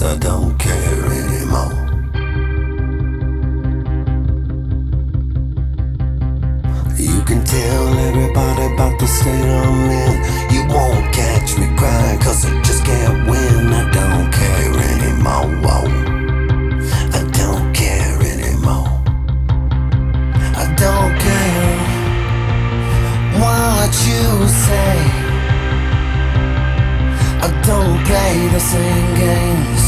I don't care anymore. You can tell everybody about the state I'm in. You won't catch me crying, cause I just can't win. I don't care anymore. I don't care anymore. I don't care what you say. I don't play the same games.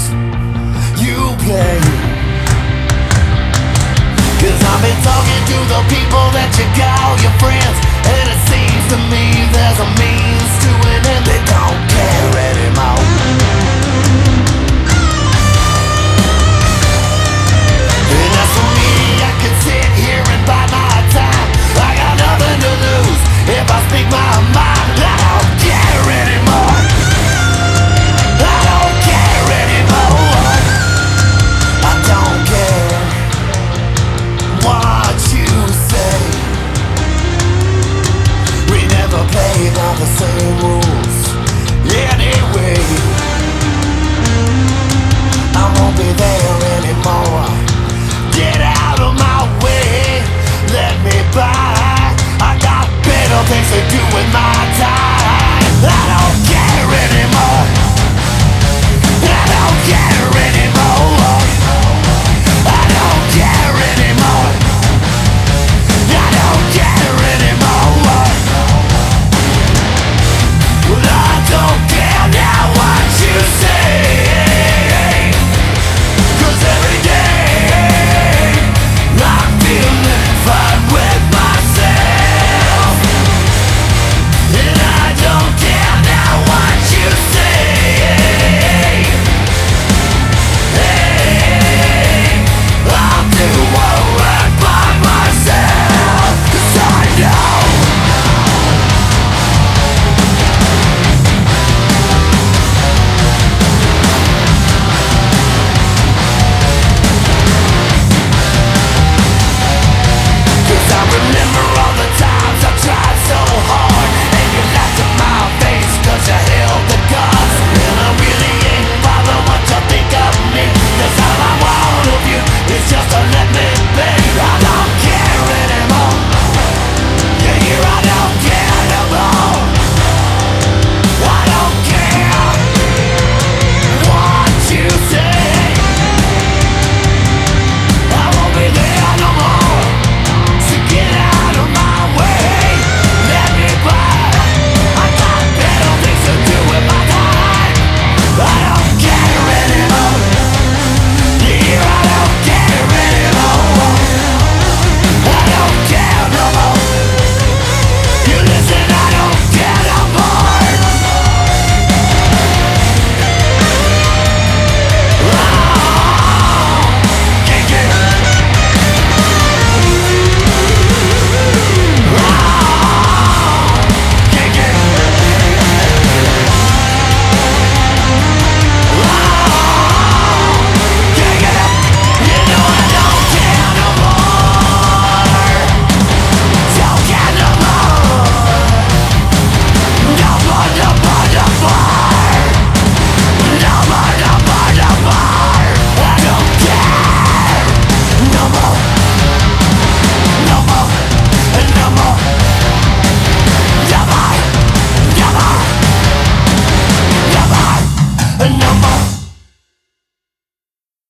doing my time. I don't care anymore. I don't care